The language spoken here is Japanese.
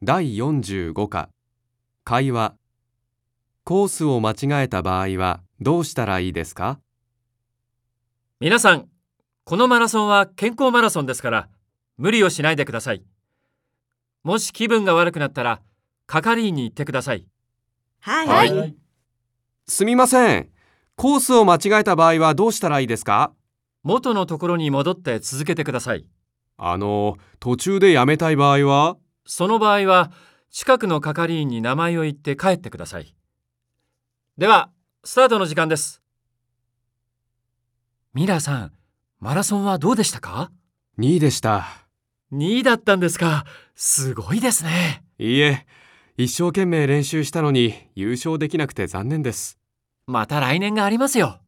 第45課会話コースを間違えた場合はどうしたらいいですか？皆さん、このマラソンは健康マラソンですから、無理をしないでください。もし気分が悪くなったら、係員に行ってください。はい。はいすみませんコースを間違えた場合はどうしたらいいですか？元のところに戻って続けてください。あの途中でやめたい場合は？その場合は、近くの係員に名前を言って帰ってください。では、スタートの時間です。ミラーさん、マラソンはどうでしたか？2位でした ?2 位だったんですか。すごいですね。いいえ一生懸命練習したのに優勝できなくて残念ですまた来年がありますよ。